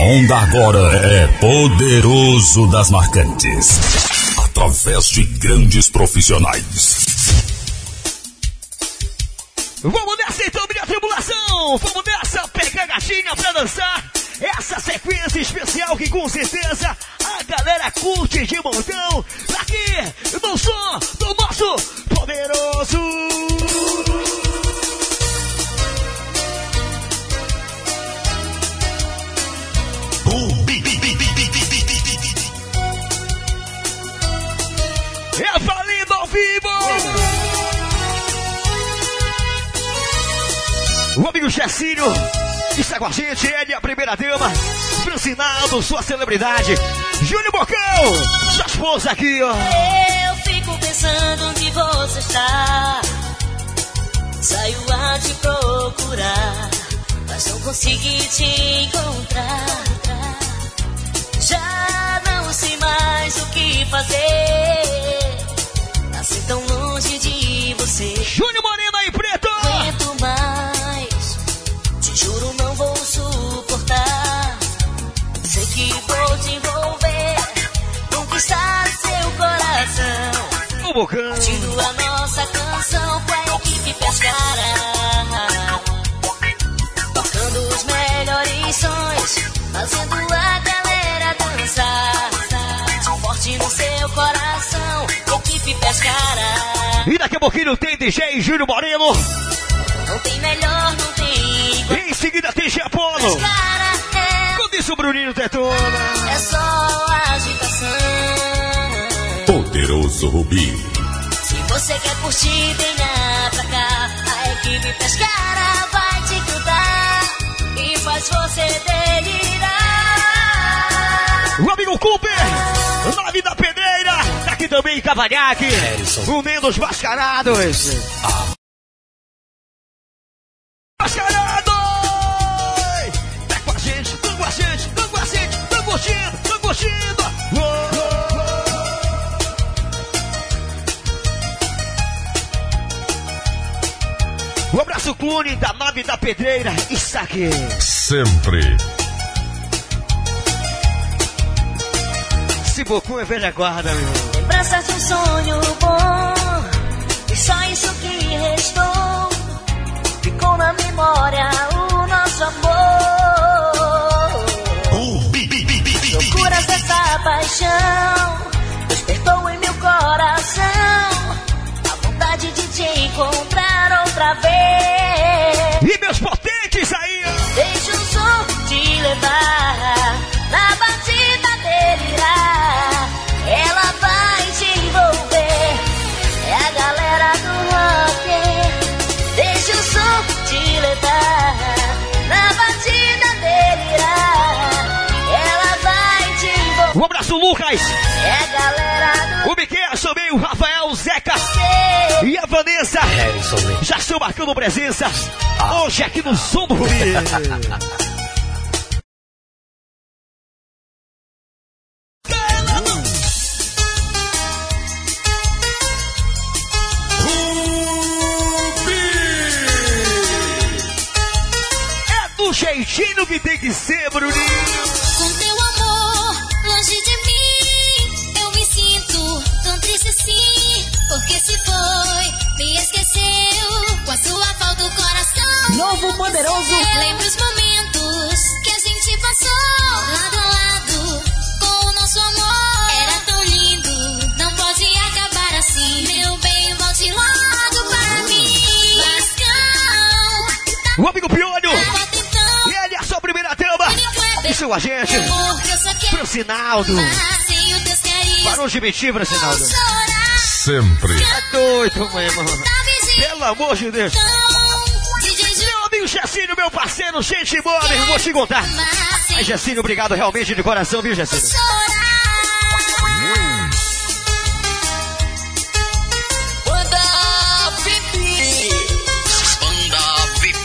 onda agora é Poderoso das Marcantes. Através de grandes profissionais. Vamos nessa então, minha tribulação! Vamos nessa, pega a gatinha pra dançar! Essa sequência especial que com certeza a galera curte de montão! Aqui, no som do nosso poderoso! O amigo Checínio está com a gente, ele é a primeira dama. Francinaldo, sua celebridade. Júnior Bocão, sua esposa aqui, ó. Eu fico pensando onde você está. Saio a te procurar, mas não consegui te encontrar. Já não sei mais o que fazer. Assim tão longe de você. Júnior Moreno aí, preto! Coração. O Bocão. Partindo a nossa canção com a equipe Pescara. Tocando os melhores sons, fazendo a galera dançar. Forte no seu coração, equipe Pescara. E daqui a pouquinho tem DJ Júnior Moreno. Não tem melhor, não tem igual. Em seguida tem Apolo. Cara, é Com isso, Bruninho Tetona. É só agitação. Poderoso Rubi. Se você quer curtir, venha pra cá. A equipe Pescara vai te cantar e faz você delirar. O amigo Cooper, nove da pedreira. Aqui também Cavanhaque. Unindo os mascarados. Mascarados! Tá com a gente, tá com a gente, tá com a gente, tá curtindo, tá curtindo. Uou, Um abraço clone da nave da pedreira. Isso aqui. Sempre. Esse bocão é velha guarda, meu. Lembranças de um sonho bom e só isso que restou. Ficou na memória o nosso amor. Outra vez. E meus potentes aí. Deixa o som te levar na batida delirar. Ela vai te envolver. É a galera do rock. Deixa o som te levar na batida delirar. Ela vai te envolver. Um abraço, Lucas. É a galera do O Miquel, também o Rafael, o Zeca. Vanessa. Já estão marcando presença hoje aqui no Som do Rubi. É do jeitinho que tem que ser, Bruninho. Com teu amor longe de mim, eu me sinto tão triste assim. Porque se foi, me esqueceu. Com a sua falta o coração. Novo poderoso. Lembra os momentos que a gente passou lado a lado com o nosso amor. Era tão lindo, não pode acabar assim. Meu bem, volte logo para mim. Lascão, O amigo Piolho e ele é a sua primeira dama. E seu agente, Amor, que eu só quero Francinaldo. Parou de mentir, Francinaldo. Sempre. É doido, meu irmão. Vizinho, Pelo amor de Deus. Meu amigo Jacínio, meu parceiro, gente boa, meu irmão, vou te contar. mas obrigado realmente de coração, viu, VIP.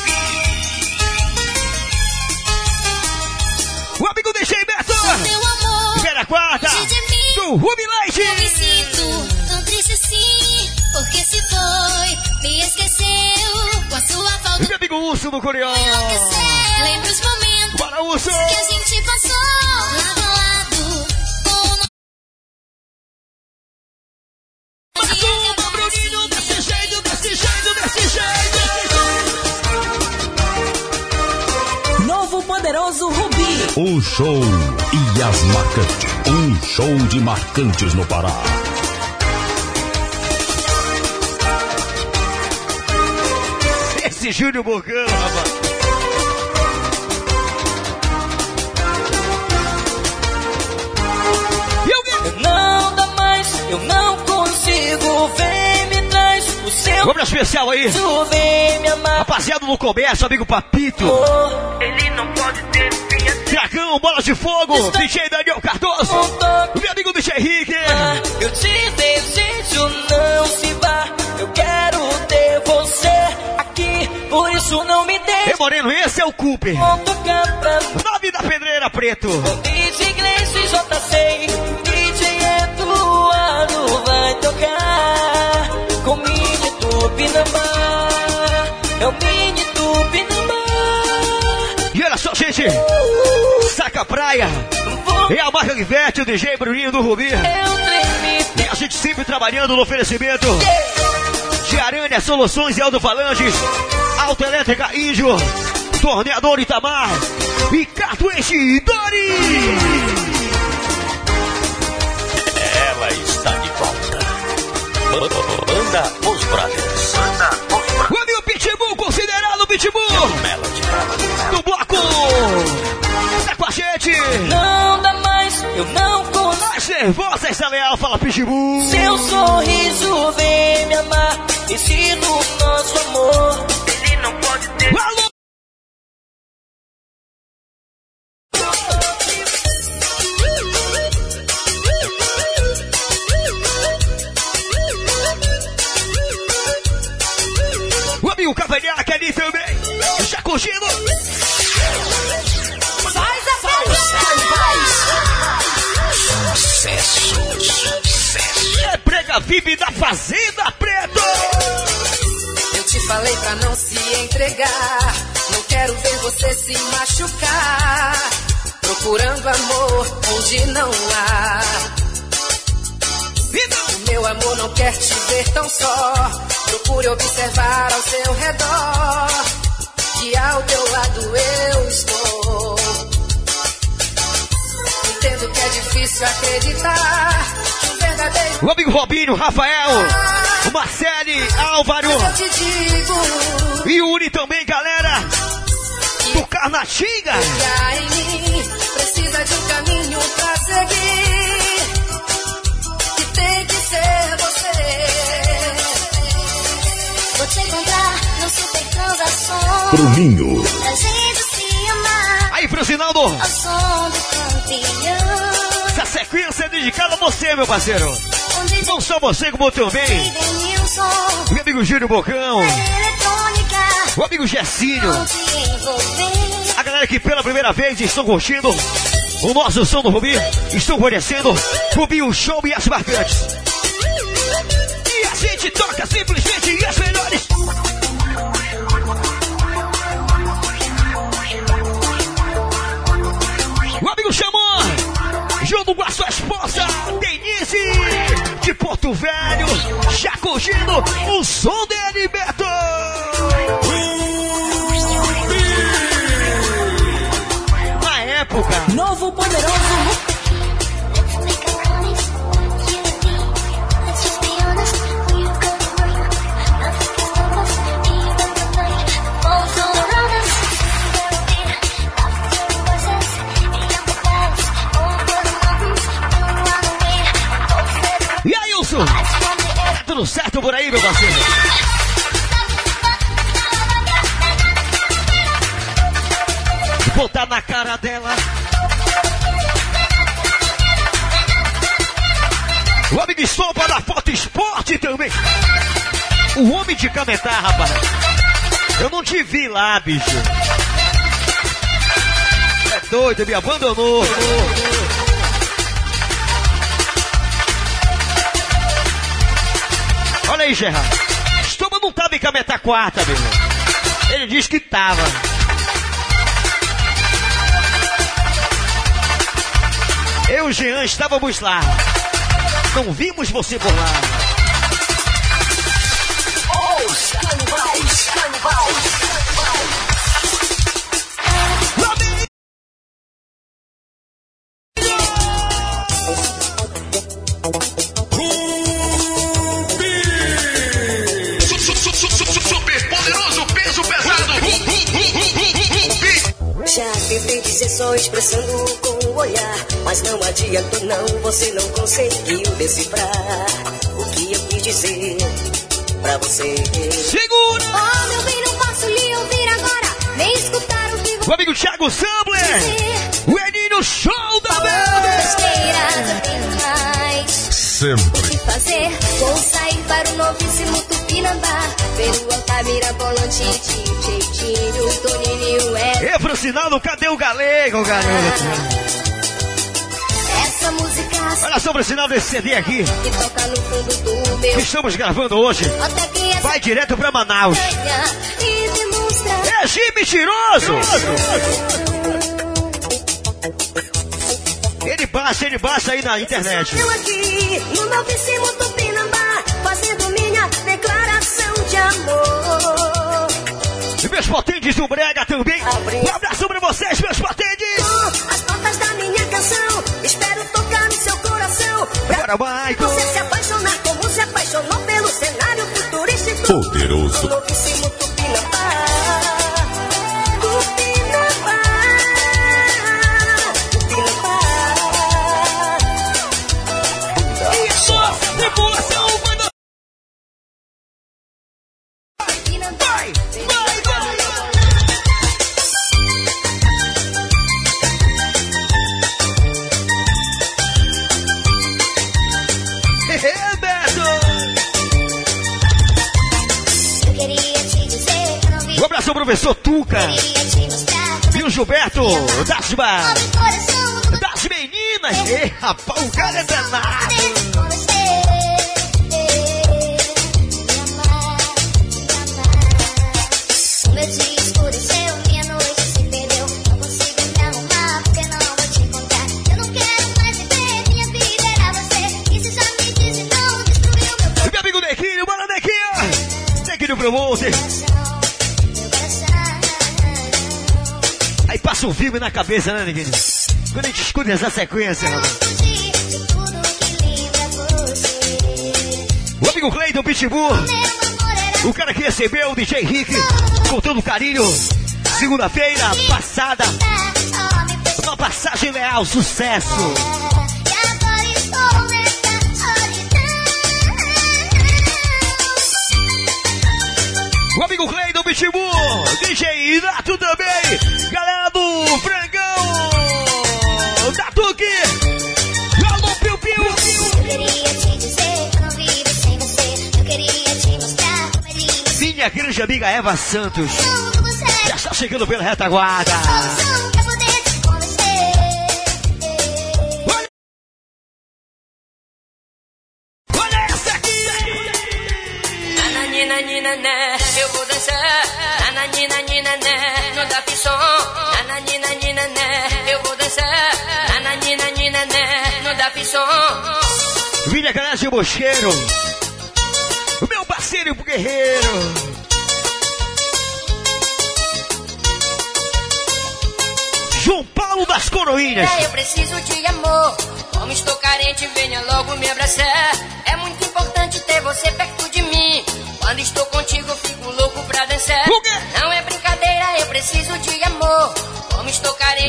O amigo DJ Beto, Vera Quarta, do Ruby Curió. Lembra os momentos Para o que a gente passou lado a lado. Turma, desse jeito, desse jeito, desse jeito. Novo poderoso Rubi. O show e as marcantes. Um show de marcantes no Pará. Esse Júnior Bocão, rapaz. Não dá mais, eu não consigo. Vem, me traz o seu. Vamos especial aí. Rapaziada no comércio, amigo Papito. Ele não pode ter. Dragão, bola de fogo. DJ Daniel Cardoso. Meu amigo DJ Henrique. Eu te isso não me Ei, deixe. Moreno, esse é o Cooper. Nome da pedreira, preto. DJ Gleice JC, DJ Eduardo vai tocar com mini Tupinambá. É o mini Tupinambá. E olha só, gente. Saca Praia. É a marca que veste o DJ Bruninho do Rubi. E a gente sempre trabalhando no oferecimento de Aranha Soluções e Alto-Falanges, Autoelétrica Índio, Torneador Itamar e Cartuense Dori. Ela está de volta. Banda Os Brothers. O amigo Pitbull, considerado Pitbull Melody. do bloco. Tá com a gente. Não dá mais, eu não consigo. Mais nervosa essa leal, fala Pitbull. Seu sorriso vem me amar. Ensina o nosso amor. Não há. O meu amor não quer te ver tão só. Procure observar ao seu redor. Que ao teu lado eu estou. Entendo que é difícil acreditar. Que o verdadeiro o amigo Robinho, Rafael, o Marcele, Álvaro eu te digo. e o Uni também, galera. Do Carnatinga. Precisa de um caminho pra seguir. Que tem que ser você. Vou te encontrar no super transação. Bruninho. Pra gente se amar Aí, pro Sinaldo, ao som do campeão. essa sequência é dedicada a você, meu parceiro. Onde Não só você, como também. Denilson, Meu amigo Júnior Bocão, o amigo Gessinho. A galera que pela primeira vez estão curtindo o nosso som do Rubi, estão conhecendo Rubi, o show e as marcantes. E a gente toca simplesmente as melhores. O amigo chamou, junto com a sua esposa, Denise, de Porto Velho, já curtindo o som dele, Beto. Novo poderoso tudo certo por aí, meu parceiro? Botar na cara dela. O homem de sopa da Foto Esporte também. O homem de Cametá, rapaz. Eu não te vi lá, bicho. É doido, me abandonou. Olha aí, Gerard. Estoma não tava em Cametá quarta, meu irmão. Ele disse que tava. Eu e Jean estávamos lá. Não vimos você por lá. Oh, stand by, stand by, stand by. Já tentei dizer só expressando mas não adiantou, não, você não conseguiu decifrar o que eu quis dizer pra você. Segura! Oh, meu bem, não posso lhe ouvir agora. Nem escutar o que O amigo Thiago Sambler! O Eninho Show da Banda! Sempre. O que fazer? Vou sair para o novíssimo Tupinambá. Ver o Altamira Bolante, Tcheitinho, Toninho, é. E pro sinal, cadê o galego, garoto? Música Olha só pro sinal desse CD aqui, que do que meu. estamos gravando hoje. Vai direto pra Manaus. e. É G mentiroso! Ele baixa, ele baixa aí na internet. Eu aqui no novíssimo Tupinambá, fazendo minha declaração de amor. E meus potentes do Brega também. Um abraço pra vocês, meus potentes! As notas da minha canção, espero tocar Bora, Maicon! você se apaixonar como se apaixonou pelo cenário futurístico. Poderoso. Novíssimo. Tupinambá. Professor Tuca e o Gilberto não das meninas. Ei, rapaz, o cara é danado. deixe com você. Me amar, me amar. O meu dia escureceu, minha noite se perdeu. Não consigo me arrumar porque não vou te encontrar. Eu não quero mais viver, minha vida era você. E se já me disse não, destruiu meu E meu amigo Nequinho, bora Nequinho! Nequinho Promoter. Passa na cabeça, né, Nequinho? Quando a gente escuta essa sequência, mano. você. O amigo Cleiton Pitbull, o cara que recebeu o DJ Rick com todo carinho. Segunda-feira passada, uma passagem leal, sucesso. O amigo Cleiton Pitbull, DJ Nato também, galera do Frangão, da Tuque, alô Piu Piu. Eu queria te dizer que eu não vivo sem você. Eu queria te mostrar como é lindo. Minha grande amiga Eva Santos, já está chegando pela retaguarda. solução pra poder te convencer. Olha, olha essa aqui! Nananina, né, eu vou dançar. Nananina, pisson. Vilha Garagem Mocheiro, o meu parceiro guerreiro. João Paulo das Coroinhas. É, eu preciso de amor. Como estou carente, venha logo me abraçar. É muito importante ter você perto de mim. Quando estou contigo, fico louco pra dançar. Não é brincadeira, eu preciso de amor.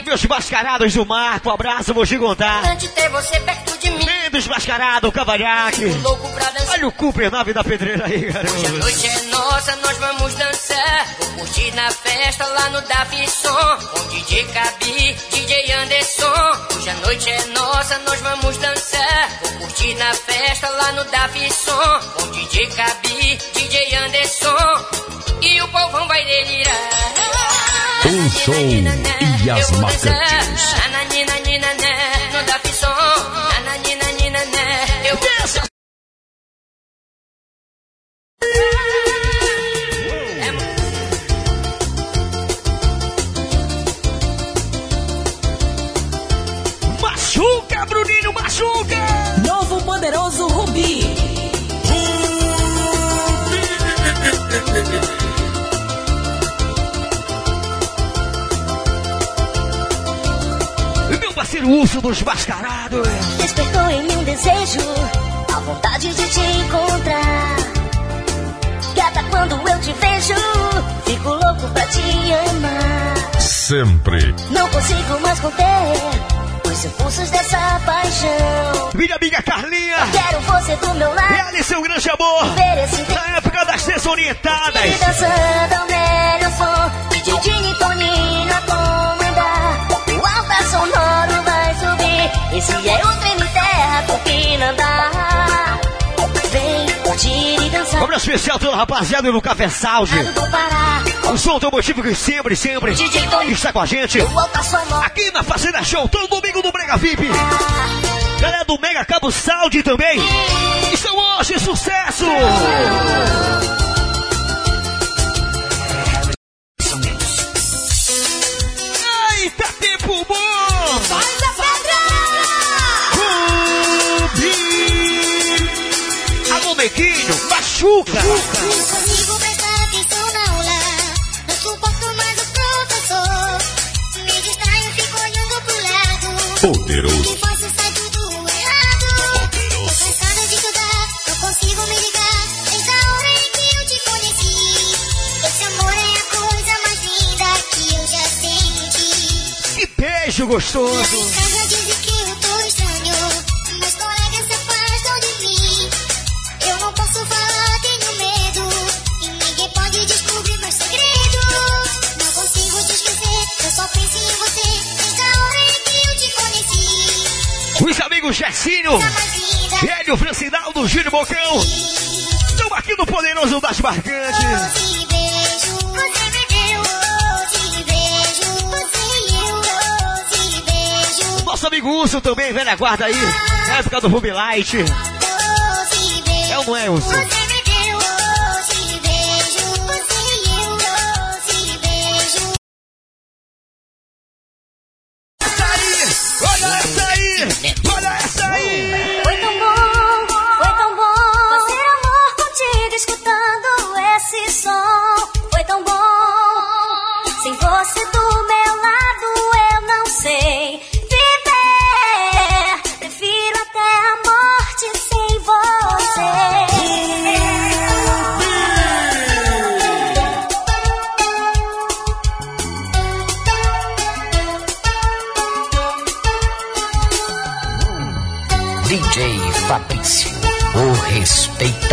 Meus mascarados do Marco, abraço, vou te contar. importante ter você perto de mim. Mendes mascarado, cavanhaque. Louco pra dançar. Olha o Cooper 9 da pedreira aí, Hoje a garoto. noite é nossa, nós vamos dançar. Vou curtir na festa lá no Davi Som. Com DJ Cabi, DJ Anderson. Hoje a noite é nossa, nós vamos dançar. Vou curtir na festa lá no Davi Som. Com DJ Cabi, DJ Anderson. E o povão vai delirar. Um show e as marcantes. né, né, Machuca, Bruninho, machuca. Novo poderoso Rubi. E parceiro Urso dos Mascarados. Despertou em mim um desejo, a vontade de te encontrar. Gata, quando eu te vejo, fico louco pra te amar. Sempre. Não consigo mais conter os impulsos dessa paixão. Minha amiga Carlinha. Quero você do meu lado. Realize seu grande amor. Ver esse Na época das desorientadas. E dançando ao melhor som. DJ Dini Toninho a comandar. O alta vai subir. Esse é o trem terra com Pinandá. Vem curtir e dançar. Obra especial toda rapaziada no Café. Do Pará. O som automotivo que sempre, sempre está com a gente. Aqui na Fazenda Show, todo domingo do Brega VIP. Galera do Mega Cabo Sound também. Estão hoje, sucesso! Machuca! Não consigo prestar atenção na aula. Não suporto mais o professor. Me distraio, fico olhando pro lado. Poderoso. Que faço sai tudo errado. Tô cansada de estudar, não consigo me ligar. Desde a hora em que eu te conheci. Esse amor é a coisa mais linda que eu já senti. Que beijo gostoso! Mais linda. Hélio Francinaldo, Júlio Bocão. Estão aqui no Poderoso das Marcantes. Nosso amigo Urso também, velha guarda aí. Na época do Ruby Light. É ou não é, Urso?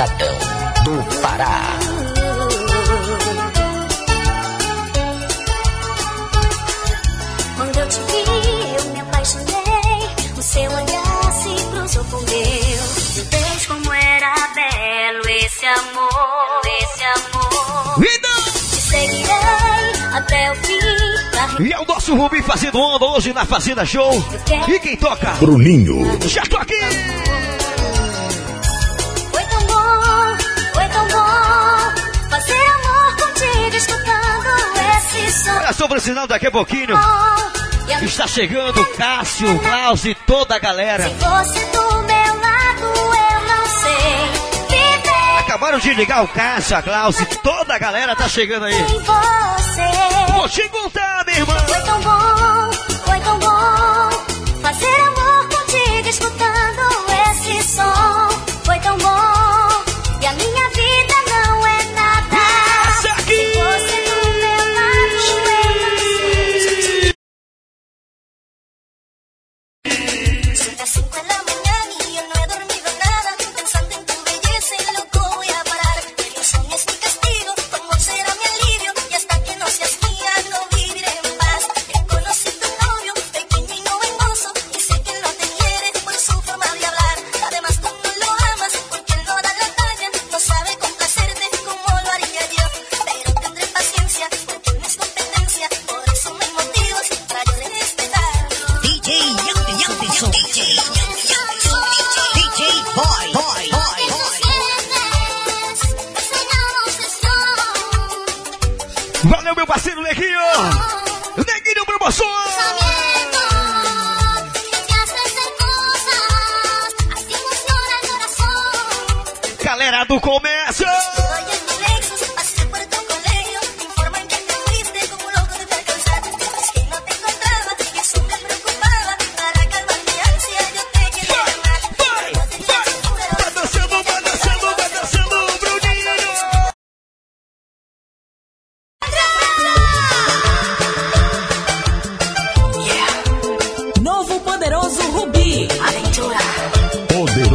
Do Pará. Quando eu te vi, eu me apaixonei. O seu olhar se cruzou com o meu. Meu Deus, como era belo esse amor, esse amor. Vida! Te seguirei até o fim da E é o nosso Rubi fazendo onda hoje na Fazenda Show. E quem toca? Bruninho. Já tô aqui! Olha só, sinal daqui a pouquinho. Está chegando Cássio, Klaus e toda a galera. Sem você do meu lado, eu não sei viver Acabaram de ligar o Cássio, a Klaus e toda a galera tá chegando aí. Vou te contar, minha irmã. Foi tão bom, foi tão bom fazer amor contigo escutando esse som.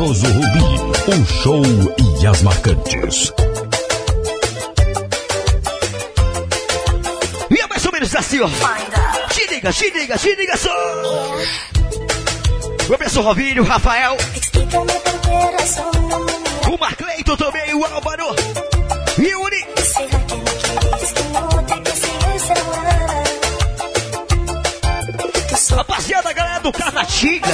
Famoso Rubi, o show e as marcantes. E é mais ou menos assim, ó. Te liga, te liga, te liga só. O Rovinho, o Rafael. O Marcleito também, o Álvaro. E o Uri. Rapaziada, galera do Catatinga.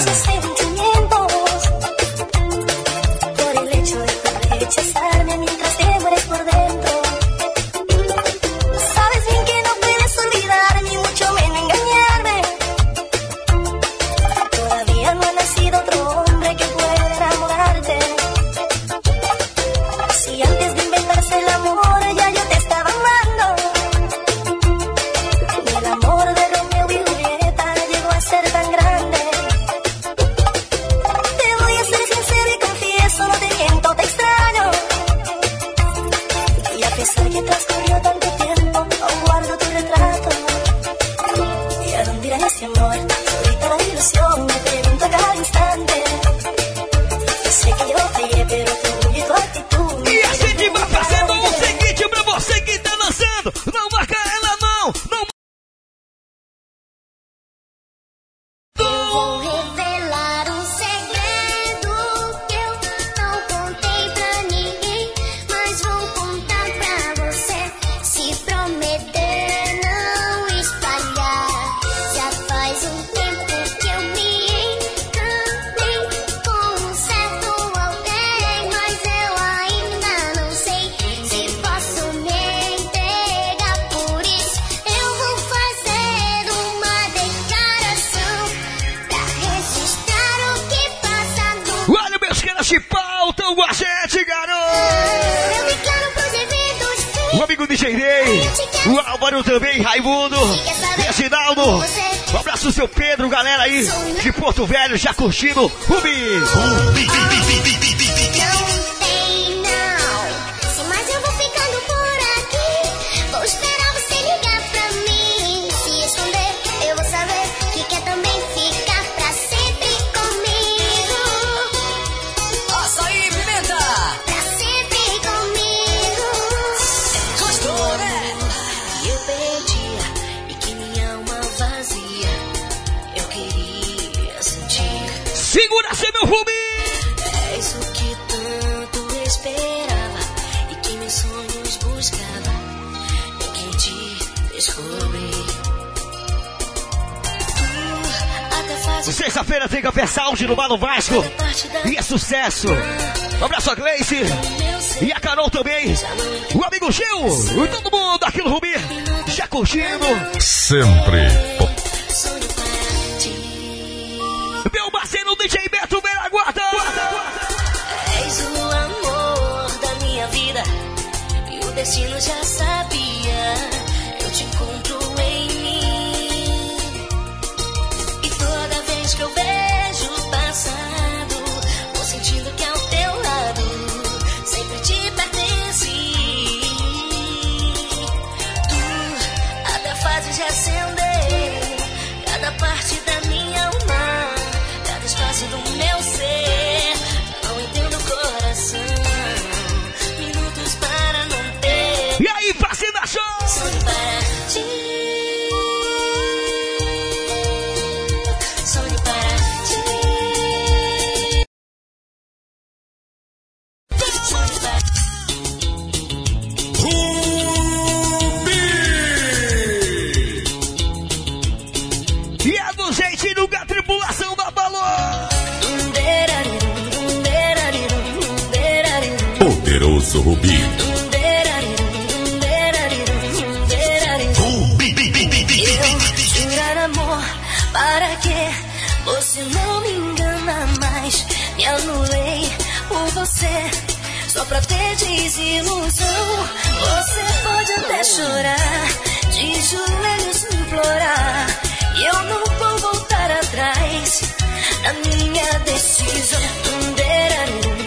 curtindo o Bis. Segura, seu meu rumi! És o que tanto esperava e que meus sonhos buscava e que te descobri. Uh, sexta-feira tem Café Sound no Mano Vasco. E é sucesso. Ah. Um abraço a Gleice. E a Carol também. O amigo Gil. E todo mundo aqui no Rubi. Já curtindo. Sempre guarda! És o amor da minha vida e o destino já sabia. desilusão. Você pode até chorar, de joelhos me implorar. E eu não vou voltar atrás A minha decisão. Bandeira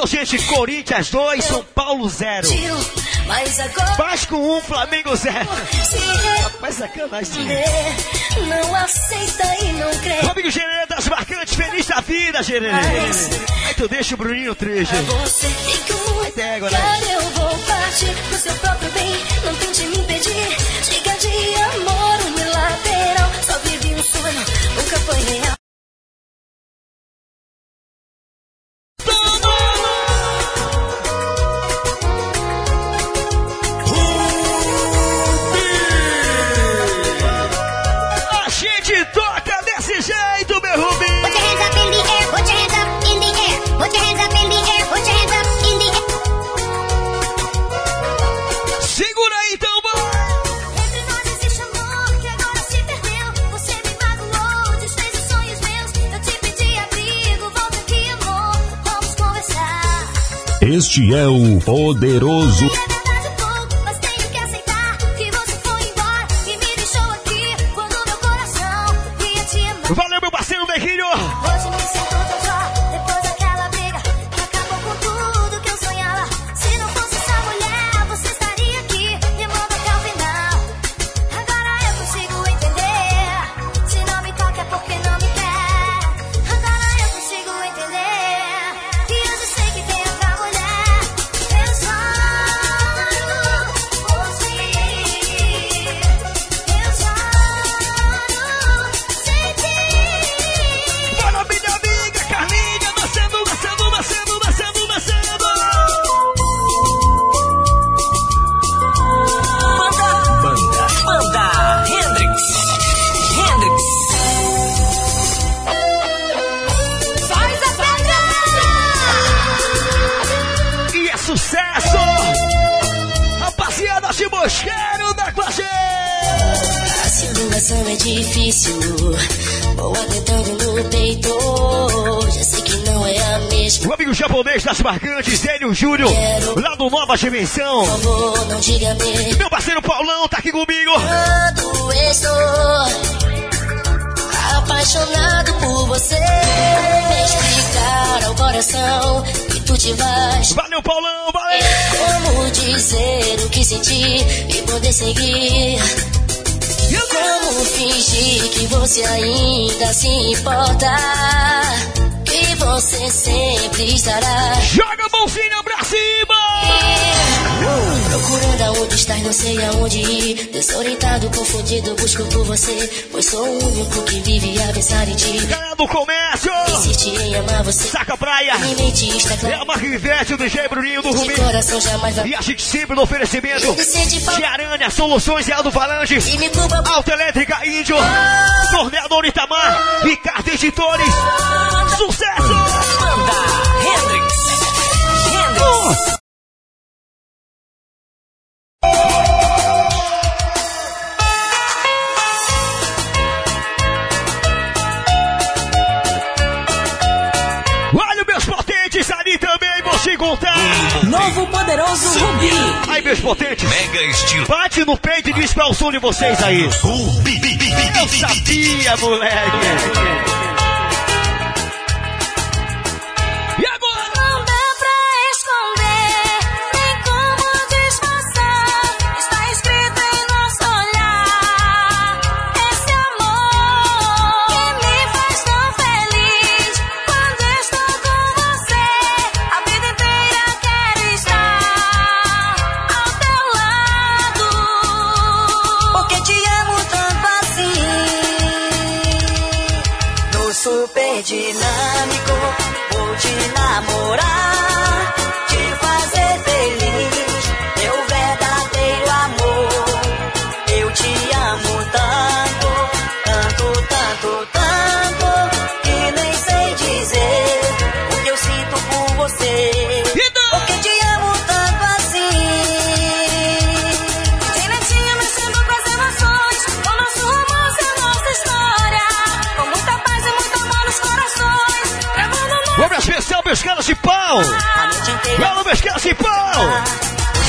Sucesso, gente. Corinthians 2, São Paulo 0. Mas agora Vasco 1, um, Flamengo 0. se Mas sacanagem. render, não aceita e não crê. Amigo Gerê das Marcantes, feliz da vida, Gerê. Aí tu deixa o Bruninho triste. Você tem que égua, né? eu vou partir pro seu próprio bem. Não Este é poderoso das marcantes, Hélio Júnior, lá do Nova Dimensão. Meu parceiro Paulão tá aqui comigo. quando estou apaixonado por você. Me explicar ao coração que tu te vais. Valeu, Paulão, valeu. Como dizer o que senti e poder seguir? Como fingir que você ainda se importa? Você sempre estará Joga a mãozinha pra cima. procurando aonde está e não sei aonde ir. Desorientado, confundido, busco por você. Pois sou o único que vive a pensar em ti. Galera do comércio. Insiste em amar você. Saca Praia. Está É a clara. marca Ivete, o DJ Bruninho do Rubinho. coração jamais vai. E a gente sempre no oferecimento de Aranha, Soluções e Aldo e culpa por Autoelétrica Índio, Torneador Itamar, Ricardo Editores. Sucesso! Olha meus potentes ali também, vou te contar. Novo poderoso Rubi. Aí, meus potentes, Mega estilo bate no peito e diz pra o som de vocês aí. Rubi. Eu sabia, moleque.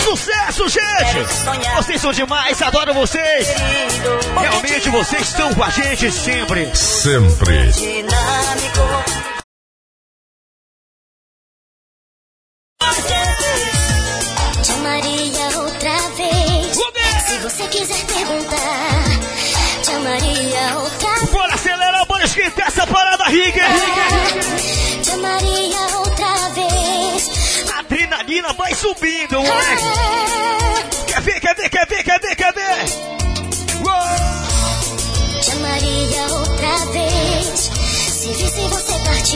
Sucesso, gente. Vocês são demais, adoro vocês. Realmente te vocês estão com a gente sempre. Sempre.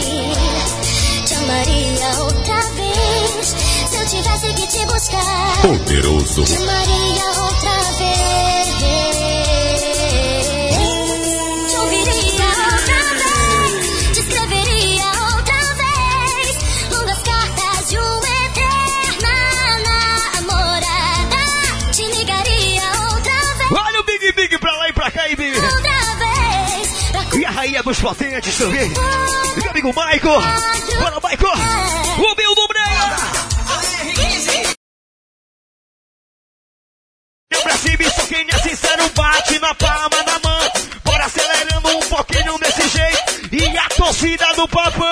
te amaria outra vez. Se eu tivesse que te buscar, poderoso. Te amaria outra vez. Te ouviria outra vez. Te escreveria outra vez. Longas cartas de eterna namorada. Te ligaria outra vez. Olha o Big Big pra lá e pra cá, e Big. Bahia dos é Potentes também. Meu amigo Maico. Bora, Maico. O Bill do Breia. Eu pra cima, só quem é sincero bate na palma da mão. Bora acelerando um pouquinho desse jeito. E a torcida do papão.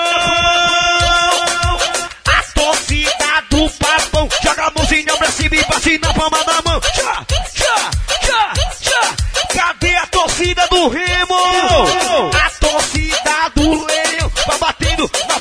A torcida do papão. Joga a mãozinha pra cima e bate na palma da mão. Tchá, tchá, tchá a torcida do Remo. A torcida do Leão vai tá batendo na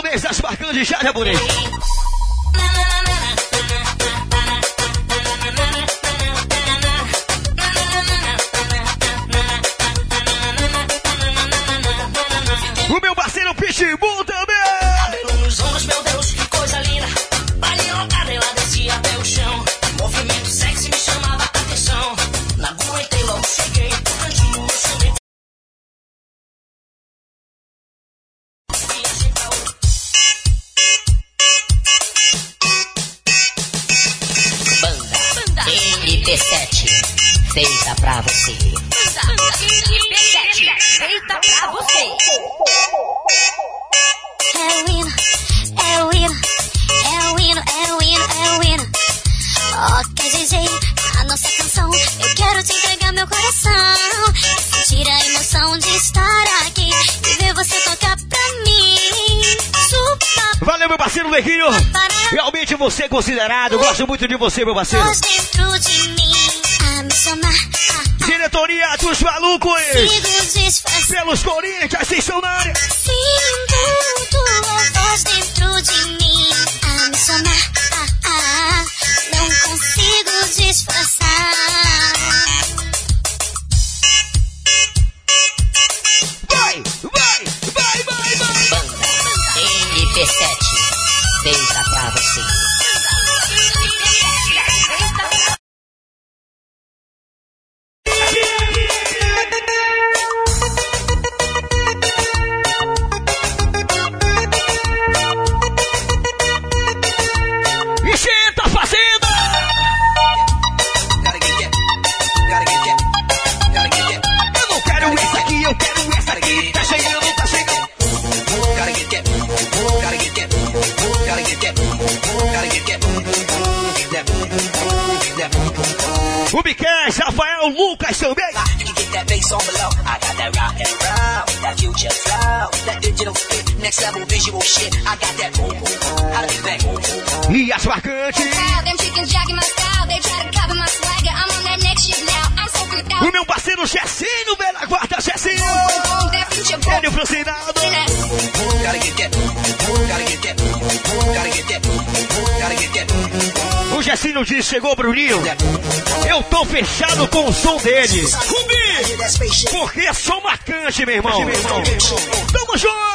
Alonês das Marcandes, já, Jabureiro. Gerado, gosto muito de você, meu parceiro. som dele. Rubi! Porque é som marcante, meu irmão. Tamo junto!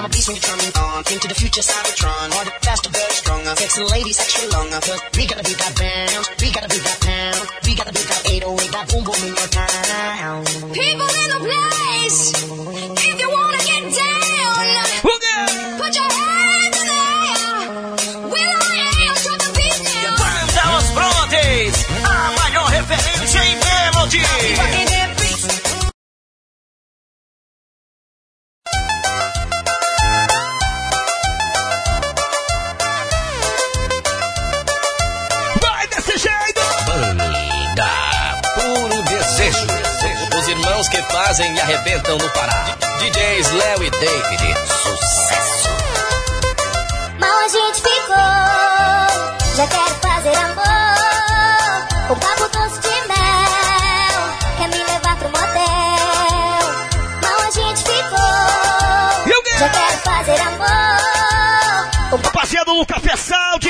I'm a beast when you're drumming on. Think the future, Cybertron. Harder, faster, better, stronger. Sexy ladies, extra longer. Cause we gotta be that bounce. We gotta be that pound. We gotta be that 808, that boom boom in your town. People in the place! Em Melody. Vai desse jeito! Banda Puro Desejo. Os irmãos que fazem e arrebentam no Pará. DJs Léo e David. Sucesso. Mal a gente ficou, já quero já quero fazer amor. Rapaziada do Café Saúde!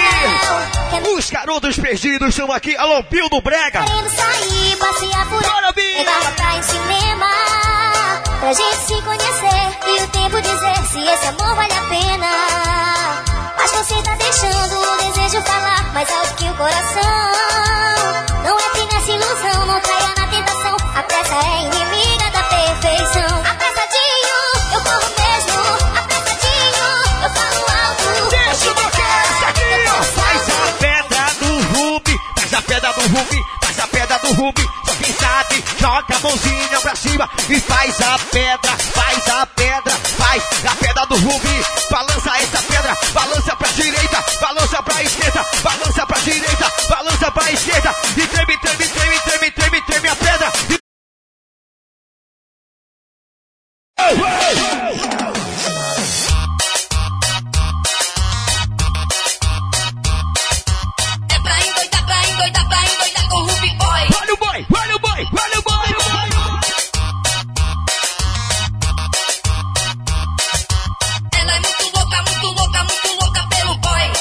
Os garotos perdidos estão aqui. Alô, Pio do Brega! Querendo sair, passear por aí, Bora, uma praia em cinema. Pra gente se conhecer e o tempo dizer se esse amor vale a pena. Mas você tá deixando o desejo falar mais alto que o coração. Não é que nessa ilusão, não caia na tentação. A pressa é inimiga da perfeição. Faz a pedra do Rubi, faz a pedra do Rubi. Só quem sabe, joga a mãozinha pra cima e faz a pedra, faz a pedra, faz a pedra do Rubi. Balança essa pedra, balança pra direita, balança pra esquerda, balança pra direita, balança pra esquerda. E treme, treme, treme, treme, treme, treme a pedra. E... É Ela é muito louca, muito louca, muito louca pelo boy.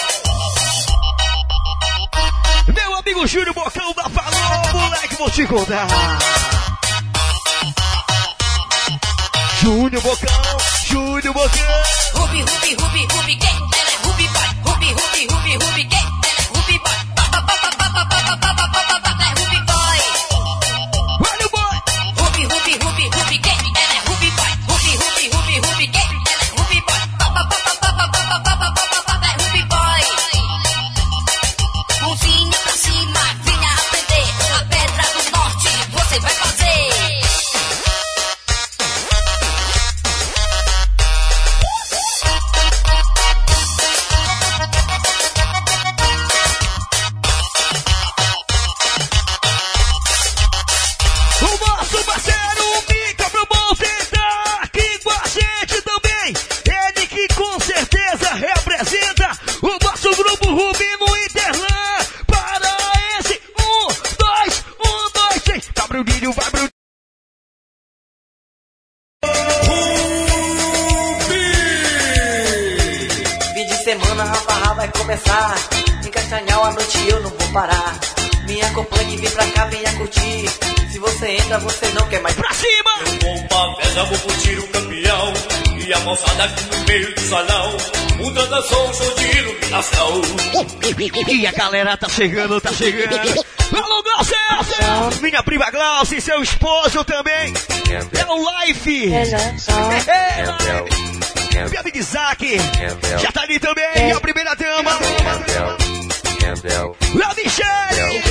Meu amigo Júlio Bocão da Falou, moleque, vou te contar. Júnior Bocão, Júnior Bocão. Ruby, Ruby, Ruby, Ruby gay. Ela é Ruby Boy. Ruby, Ruby, Ruby, Ruby gay. Ela é Ruby Boy. Ba, ba, ba, ba, ba, ba, ba, ba, ba, ba, ba, galera tá chegando, tá chegando. Alô, Glaucia! Minha prima Glaucia e seu esposo também. É o Life. É, Minha amiga Isaac. Já tá ali também. A primeira dama. Léo Michele.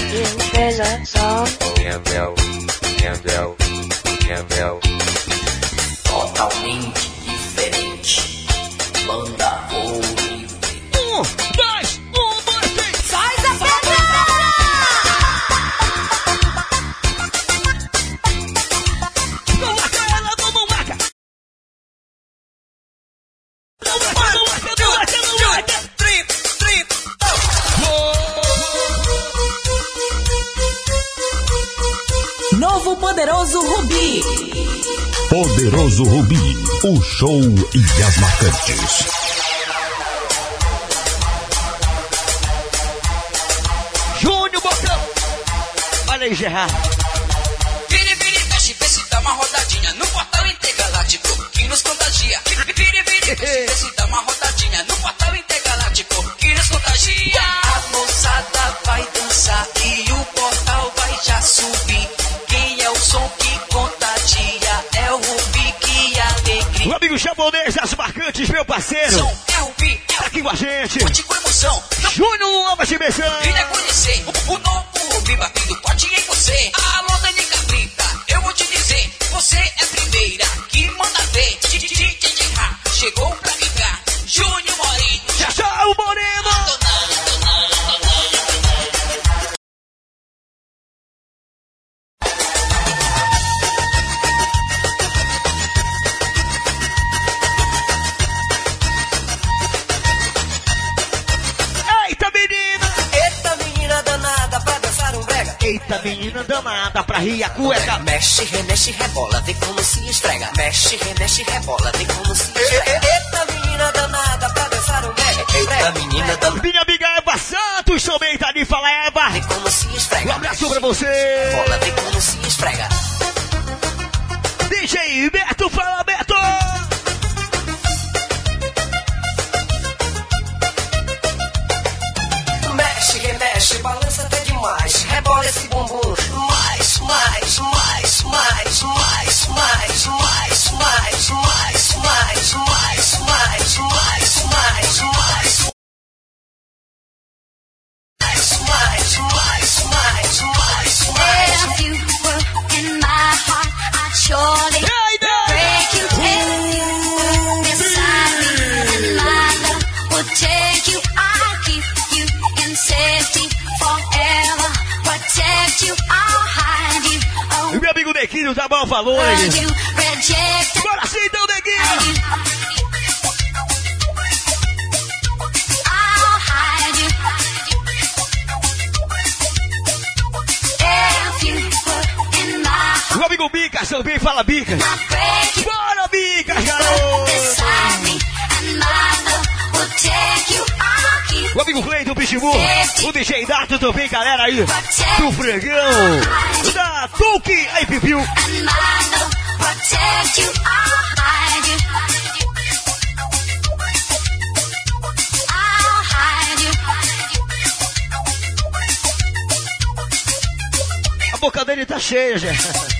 Neguinho da aí. Bora sim, então, Neguinho! Meu amigo seu bem, fala Bica. Bora, Bica, garoto! O amigo Clay do Pitbull. O DJ Dato também, galera aí. Do Fregão. Da Tolkien. Aí, Pipiu. A boca dele tá cheia, gente.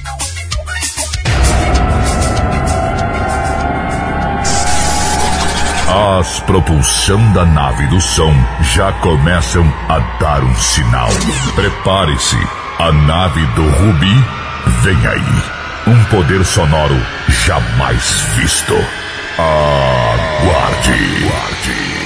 As propulsão da nave do som já começam a dar um sinal. Prepare-se, a nave do Rubi vem aí. Um poder sonoro jamais visto. Aguarde. Aguarde.